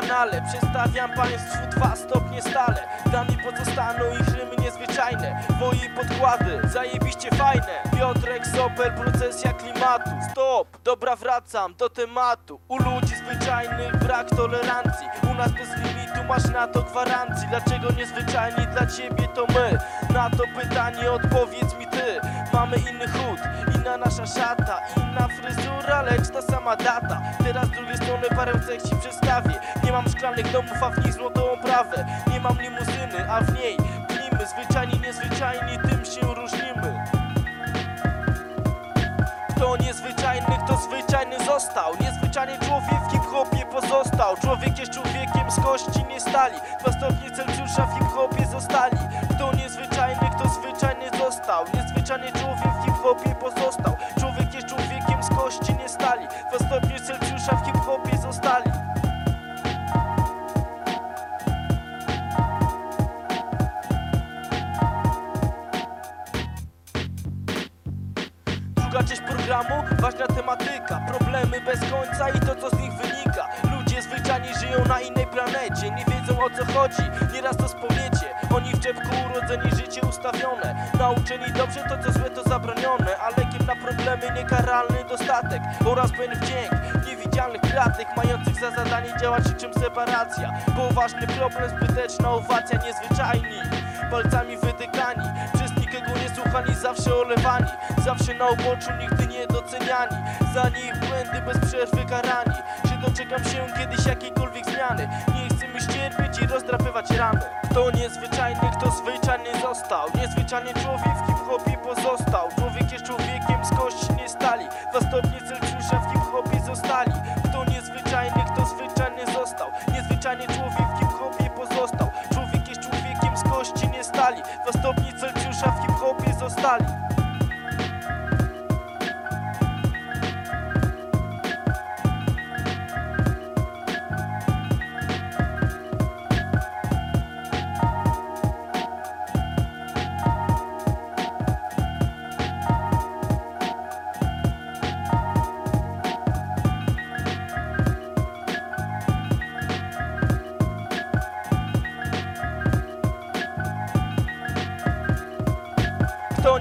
kanale. Przedstawiam państwu dwa stopnie stale. Dla mnie pozostaną ich rymy niezwyczajne. Moje podkłady, zajebiście fajne. Piotrek, Sopel, procesja klimatu. Stop, dobra wracam do tematu. U ludzi zwyczajnych brak tolerancji. U nas bez limitu masz na to gwarancji. Dlaczego niezwyczajni dla ciebie to my? Na to pytanie odpowiedz mi ty. Mamy inny chód, inna nasza szata Inna fryzura, lecz ta sama data. Teraz z drugiej strony parę cech ci przedstawię mam szklanych domów, a w nich złotą oprawę. Nie mam limuzyny, a w niej klimy Zwyczajni, niezwyczajni, tym się różnimy. Kto niezwyczajny, kto zwyczajny został. Niezwyczajny człowiek w hip-hopie pozostał. Człowiek jest człowiekiem z kości nie stali. Dwa stopnie Celsjusza w hip-hopie zostali. Kto niezwyczajny, kto zwyczajny został. Niezwyczajny człowiek w hip-hopie pozostał. Człowiek jest człowiekiem z kości nie stali. Dwa stopnie Celsjusza Druga programu, ważna tematyka Problemy bez końca i to co z nich wynika. Ludzie zwyczajnie żyją na innej planecie Nie wiedzą o co chodzi, nieraz to spowiecie Oni w czepku urodzeni, życie ustawione. Nauczeni dobrze, to co złe to zabronione A lekiem na problemy niekaralny dostatek Oraz pewien wdzięk niewidzialnych kratek Mających za zadanie działać czym separacja. Poważny problem, zbyteczna owacja Niezwyczajni, palcami wytykani Słuchani, zawsze olewani Zawsze na uboczu, nigdy nie doceniani Za nich błędy bez przerwy karani. Czy doczekam się kiedyś jakiejkolwiek zmiany. Nie chcemy ścierpieć i rozdrapywać rany Kto niezwyczajny, kto zwyczajny został. Niezwyczajny człowiek w hip-hopie pozostał. Człowiek jest człowiekiem z kości nie stali. Dwa stopnie Celsjusza w hip-hopie zostali. Kto niezwyczajny, kto zwyczajny został. Niezwyczajny człowiek w hip-hopie pozostał. Człowiek jest człowiekiem z kości nie stali. Dwa stopnie Celsjusza w hip-hopie zostali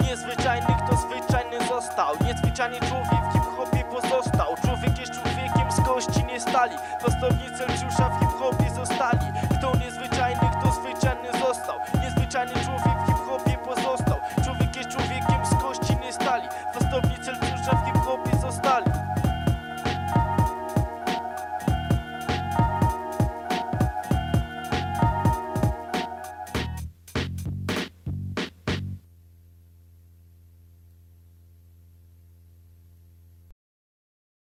niezwyczajny, kto zwyczajny został. Niezwyczajny człowiek w hip-hopie pozostał. Człowiek jest człowiekiem z kości nie stali. Postownicy lciusza w hip-hopie zostali.